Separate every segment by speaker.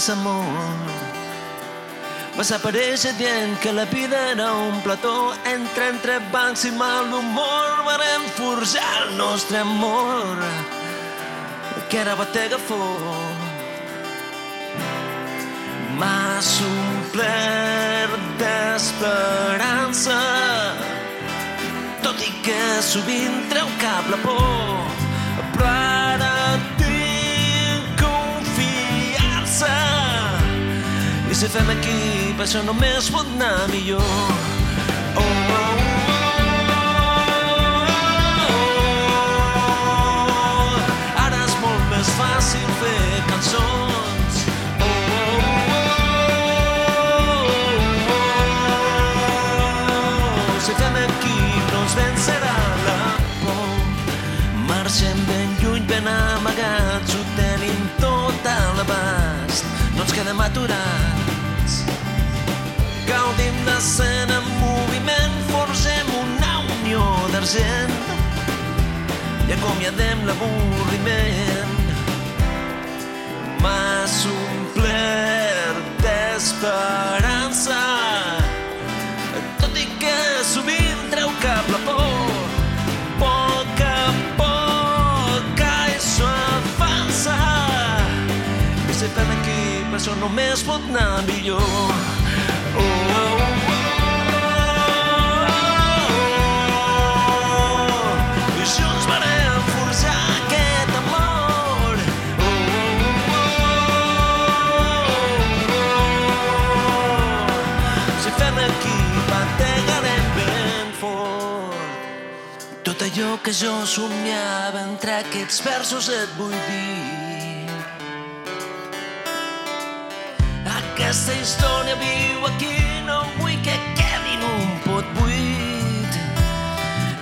Speaker 1: més amor. Vas aparèixer dient que la vida era un plató entre entre bancs i mal humor. Varem forjar el nostre amor, que era batega fort. M'has omplert d'esperança, tot i que sovint treu cap la por. Si fem equip això només pot anar millor. Oh, oh, oh. Oh, oh, ben amagats, ho tenim tot a l'abast. No ens quedem aturats. Gaudim l'escena en moviment, forgem una unió d'argent i acomiadem l'avorriment. M'has omplert d'esperança, tot i que sovint treu cap la por. Poc a poc fem equip això només pot anar millor. Que jo somiava entre aquests versos et vull dir. Aquesta història viu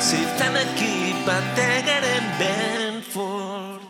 Speaker 1: Si están Seiten ekipa tegeren Benford